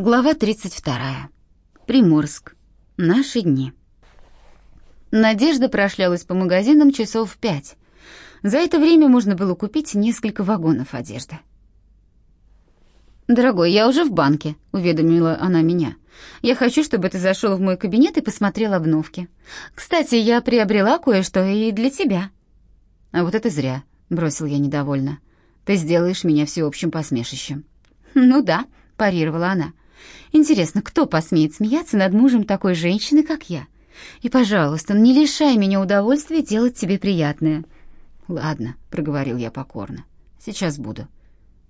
Глава 32. Приморск. Наши дни. Надежда прошлялась по магазинам часов в пять. За это время можно было купить несколько вагонов одежды. «Дорогой, я уже в банке», — уведомила она меня. «Я хочу, чтобы ты зашел в мой кабинет и посмотрел обновки. Кстати, я приобрела кое-что и для тебя». «А вот это зря», — бросил я недовольно. «Ты сделаешь меня всеобщим посмешищем». «Ну да», — парировала она. Интересно, кто посмеет смеяться над мужем такой женщины, как я? И, пожалуйста, не лишай меня удовольствия делать тебе приятное. Ладно, проговорил я покорно. Сейчас буду.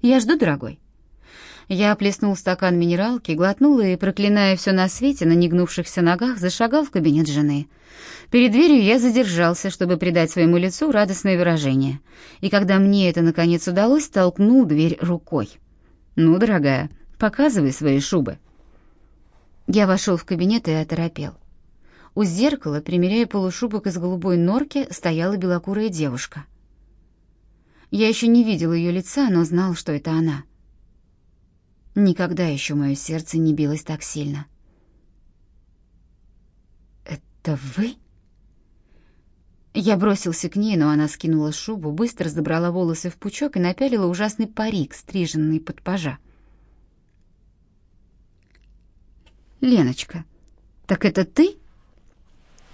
Я жду, дорогой. Я оплеснул стакан минералки, глотнул и, проклиная все на свете, на негнувшихся ногах, зашагал в кабинет жены. Перед дверью я задержался, чтобы придать своему лицу радостное выражение. И когда мне это наконец удалось, толкнул дверь рукой. «Ну, дорогая, Показывай свои шубы». Я вошел в кабинет и оторопел. У зеркала, примеряя полушубок из голубой норки, стояла белокурая девушка. Я еще не видел ее лица, но знал, что это она. Никогда еще мое сердце не билось так сильно. «Это вы?» Я бросился к ней, но она скинула шубу, быстро забрала волосы в пучок и напялила ужасный парик, стриженный под пажа. «Леночка, так это ты?»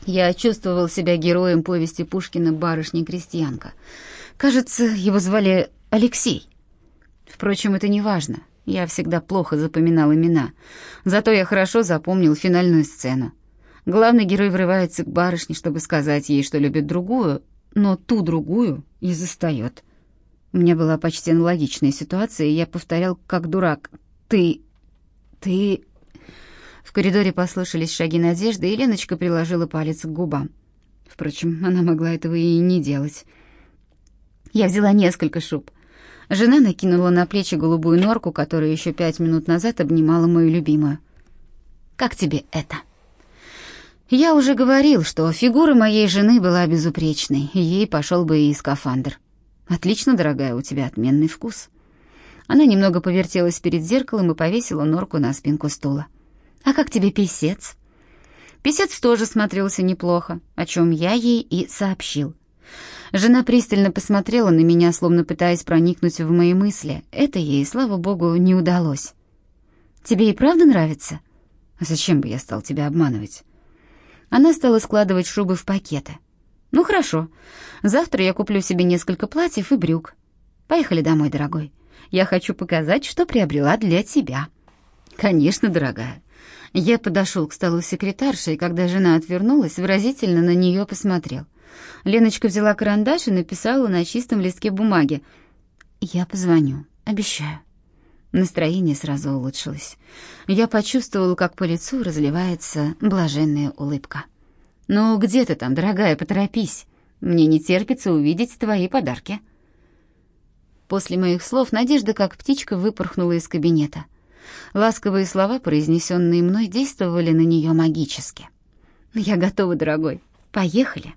Я чувствовал себя героем повести Пушкина «Барышня-крестьянка». Кажется, его звали Алексей. Впрочем, это не важно. Я всегда плохо запоминал имена. Зато я хорошо запомнил финальную сцену. Главный герой врывается к барышне, чтобы сказать ей, что любит другую, но ту другую и застает. У меня была почти аналогичная ситуация, и я повторял как дурак «Ты... ты...» В коридоре послышались шаги Надежды, и Леночка приложила палец к губам. Впрочем, она могла этого и не делать. Я взяла несколько шуб. Жена накинула на плечи голубую норку, которая еще пять минут назад обнимала мою любимую. «Как тебе это?» Я уже говорил, что фигура моей жены была безупречной, ей пошел бы и скафандр. «Отлично, дорогая, у тебя отменный вкус». Она немного повертелась перед зеркалом и повесила норку на спинку стула. «А как тебе писец?» Писец тоже смотрелся неплохо, о чем я ей и сообщил. Жена пристально посмотрела на меня, словно пытаясь проникнуть в мои мысли. Это ей, слава богу, не удалось. «Тебе и правда нравится?» «А зачем бы я стал тебя обманывать?» Она стала складывать шубы в пакеты. «Ну хорошо. Завтра я куплю себе несколько платьев и брюк. Поехали домой, дорогой. Я хочу показать, что приобрела для тебя». «Конечно, дорогая. Я подошел к столу секретарши, и когда жена отвернулась, выразительно на нее посмотрел. Леночка взяла карандаш и написала на чистом листке бумаги. «Я позвоню, обещаю». Настроение сразу улучшилось. Я почувствовал, как по лицу разливается блаженная улыбка. «Ну, где ты там, дорогая, поторопись. Мне не терпится увидеть твои подарки». После моих слов Надежда, как птичка, выпорхнула из кабинета. Ласковые слова, произнесенные мной, действовали на нее магически. «Я готова, дорогой. Поехали!»